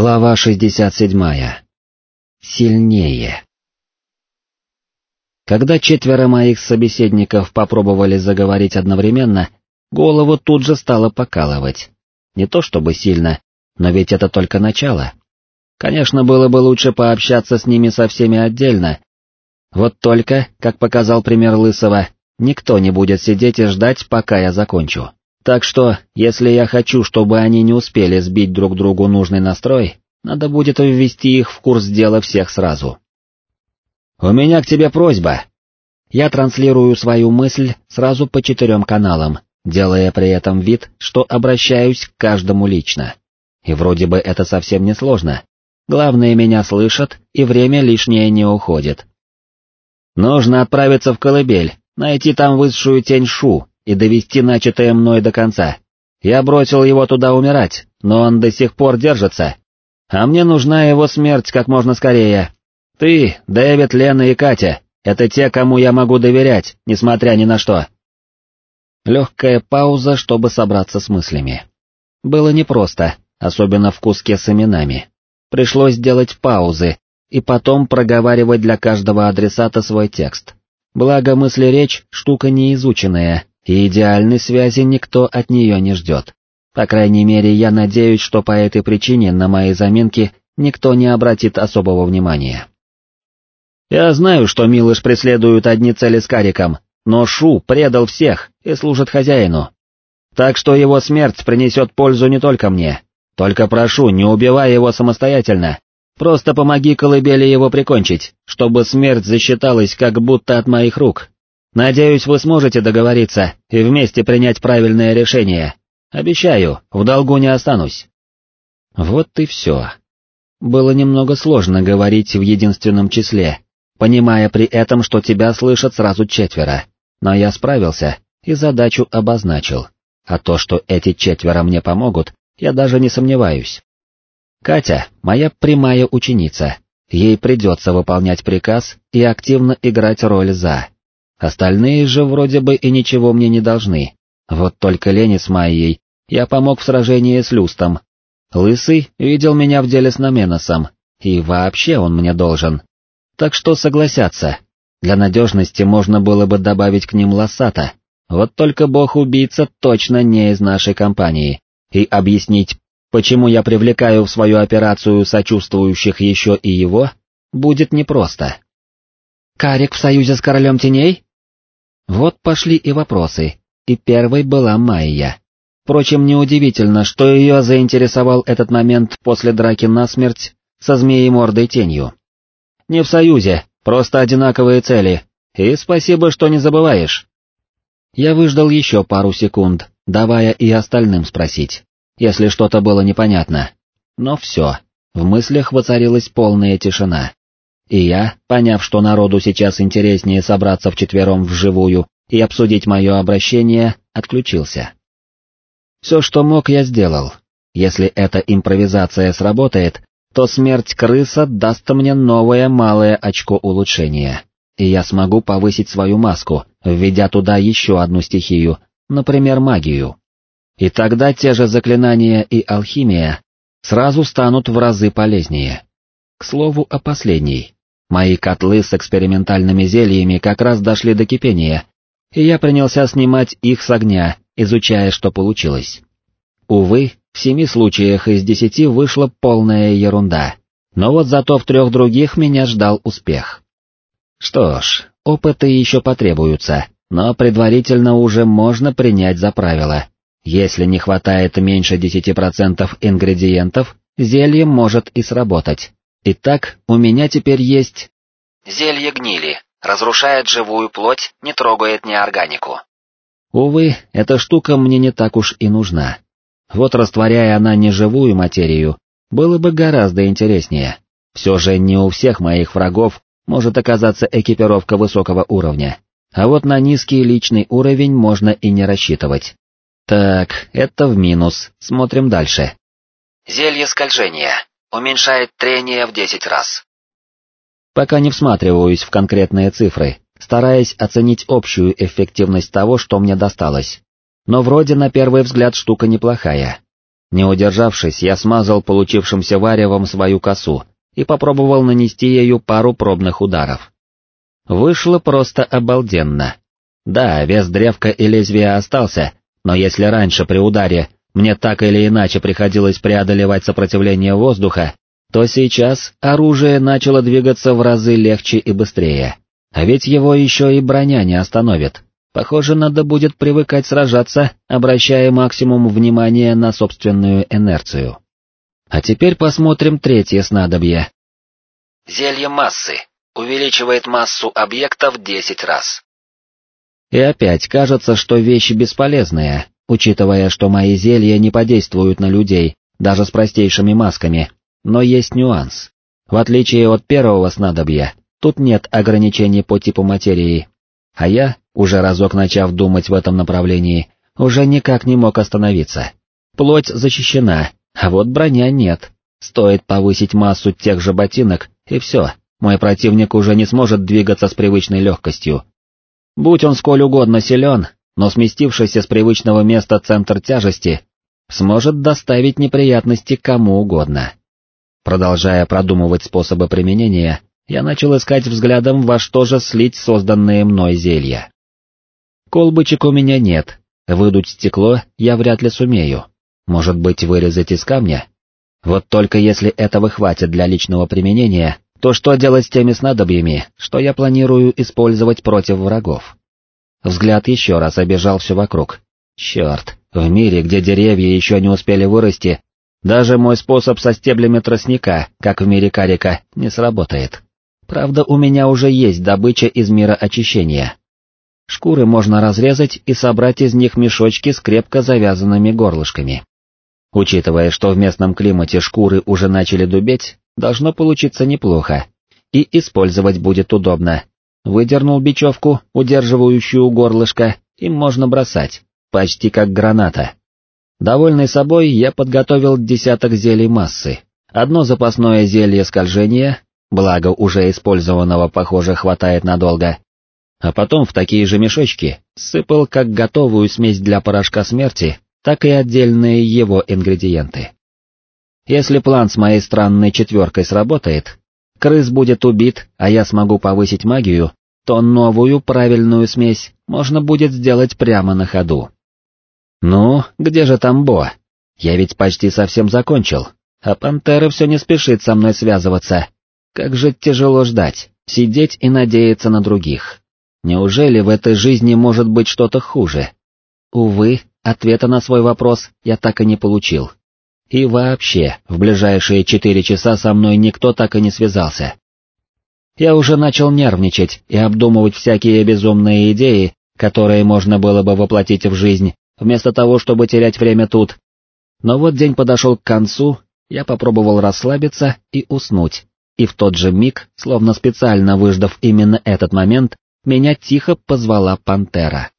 Глава 67. Сильнее. Когда четверо моих собеседников попробовали заговорить одновременно, голову тут же стало покалывать. Не то чтобы сильно, но ведь это только начало. Конечно, было бы лучше пообщаться с ними со всеми отдельно. Вот только, как показал пример Лысого, никто не будет сидеть и ждать, пока я закончу. Так что, если я хочу, чтобы они не успели сбить друг другу нужный настрой, надо будет ввести их в курс дела всех сразу. «У меня к тебе просьба». Я транслирую свою мысль сразу по четырем каналам, делая при этом вид, что обращаюсь к каждому лично. И вроде бы это совсем не сложно. Главное, меня слышат, и время лишнее не уходит. Нужно отправиться в колыбель, найти там высшую тень Шу, и довести начатое мной до конца. Я бросил его туда умирать, но он до сих пор держится. А мне нужна его смерть как можно скорее. Ты, Дэвид, Лена и Катя — это те, кому я могу доверять, несмотря ни на что. Легкая пауза, чтобы собраться с мыслями. Было непросто, особенно в куске с именами. Пришлось делать паузы и потом проговаривать для каждого адресата свой текст. Благо мысли-речь — штука неизученная, и идеальной связи никто от нее не ждет. По крайней мере, я надеюсь, что по этой причине на мои заминки никто не обратит особого внимания. Я знаю, что Милыш преследует одни цели с Кариком, но Шу предал всех и служит хозяину. Так что его смерть принесет пользу не только мне. Только прошу, не убивай его самостоятельно. Просто помоги колыбели его прикончить, чтобы смерть засчиталась как будто от моих рук, Надеюсь, вы сможете договориться и вместе принять правильное решение. Обещаю, в долгу не останусь. Вот и все. Было немного сложно говорить в единственном числе, понимая при этом, что тебя слышат сразу четверо. Но я справился и задачу обозначил. А то, что эти четверо мне помогут, я даже не сомневаюсь. Катя — моя прямая ученица, ей придется выполнять приказ и активно играть роль «за». Остальные же вроде бы и ничего мне не должны. Вот только Лене с Майей я помог в сражении с Люстом. Лысый видел меня в деле с Наменосом, и вообще он мне должен. Так что согласятся. Для надежности можно было бы добавить к ним Лосата. Вот только бог-убийца точно не из нашей компании. И объяснить, почему я привлекаю в свою операцию сочувствующих еще и его, будет непросто. «Карик в союзе с королем теней?» Вот пошли и вопросы, и первой была Майя. Впрочем, неудивительно, что ее заинтересовал этот момент после драки насмерть со змеей мордой тенью. Не в союзе, просто одинаковые цели, и спасибо, что не забываешь. Я выждал еще пару секунд, давая и остальным спросить, если что-то было непонятно. Но все, в мыслях воцарилась полная тишина. И я, поняв, что народу сейчас интереснее собраться вчетвером вживую и обсудить мое обращение, отключился. Все, что мог, я сделал. Если эта импровизация сработает, то смерть крыса даст мне новое малое очко улучшения, и я смогу повысить свою маску, введя туда еще одну стихию, например, магию. И тогда те же заклинания и алхимия сразу станут в разы полезнее. К слову о последней. Мои котлы с экспериментальными зельями как раз дошли до кипения, и я принялся снимать их с огня, изучая, что получилось. Увы, в семи случаях из десяти вышла полная ерунда, но вот зато в трех других меня ждал успех. Что ж, опыты еще потребуются, но предварительно уже можно принять за правило. Если не хватает меньше 10% ингредиентов, зелье может и сработать. Итак, у меня теперь есть... Зелье гнили. Разрушает живую плоть, не трогает неорганику. Увы, эта штука мне не так уж и нужна. Вот растворяя она неживую материю, было бы гораздо интереснее. Все же не у всех моих врагов может оказаться экипировка высокого уровня, а вот на низкий личный уровень можно и не рассчитывать. Так, это в минус, смотрим дальше. Зелье скольжения. Уменьшает трение в 10 раз. Пока не всматриваюсь в конкретные цифры, стараясь оценить общую эффективность того, что мне досталось. Но вроде на первый взгляд штука неплохая. Не удержавшись, я смазал получившимся варевом свою косу и попробовал нанести ею пару пробных ударов. Вышло просто обалденно. Да, вес древка и лезвия остался, но если раньше при ударе мне так или иначе приходилось преодолевать сопротивление воздуха, то сейчас оружие начало двигаться в разы легче и быстрее. А ведь его еще и броня не остановит. Похоже, надо будет привыкать сражаться, обращая максимум внимания на собственную инерцию. А теперь посмотрим третье снадобье. Зелье массы. Увеличивает массу объекта в 10 раз. И опять кажется, что вещь бесполезная, учитывая, что мои зелья не подействуют на людей, даже с простейшими масками, но есть нюанс. В отличие от первого снадобья, тут нет ограничений по типу материи, а я, уже разок начав думать в этом направлении, уже никак не мог остановиться. Плоть защищена, а вот броня нет. Стоит повысить массу тех же ботинок, и все, мой противник уже не сможет двигаться с привычной легкостью. Будь он сколь угодно силен, но сместившийся с привычного места центр тяжести сможет доставить неприятности кому угодно. Продолжая продумывать способы применения, я начал искать взглядом, во что же слить созданные мной зелья. Колбочек у меня нет, выдуть стекло я вряд ли сумею. Может быть, вырезать из камня? Вот только если этого хватит для личного применения, то что делать с теми снадобьями, что я планирую использовать против врагов? Взгляд еще раз обежал все вокруг. Черт, в мире, где деревья еще не успели вырасти, даже мой способ со стеблями тростника, как в мире карика, не сработает. Правда, у меня уже есть добыча из мира очищения. Шкуры можно разрезать и собрать из них мешочки с крепко завязанными горлышками. Учитывая, что в местном климате шкуры уже начали дубеть, должно получиться неплохо. И использовать будет удобно, выдернул бечевку, удерживающую горлышко, им можно бросать, почти как граната. Довольный собой, я подготовил десяток зелий массы, одно запасное зелье скольжения, благо уже использованного, похоже, хватает надолго, а потом в такие же мешочки сыпал как готовую смесь для порошка смерти, так и отдельные его ингредиенты. Если план с моей странной четверкой сработает, крыс будет убит, а я смогу повысить магию, то новую правильную смесь можно будет сделать прямо на ходу. Ну, где же там Бо? Я ведь почти совсем закончил, а пантера все не спешит со мной связываться. Как же тяжело ждать, сидеть и надеяться на других. Неужели в этой жизни может быть что-то хуже? Увы, ответа на свой вопрос я так и не получил. И вообще, в ближайшие четыре часа со мной никто так и не связался. Я уже начал нервничать и обдумывать всякие безумные идеи, которые можно было бы воплотить в жизнь, вместо того, чтобы терять время тут. Но вот день подошел к концу, я попробовал расслабиться и уснуть, и в тот же миг, словно специально выждав именно этот момент, меня тихо позвала пантера.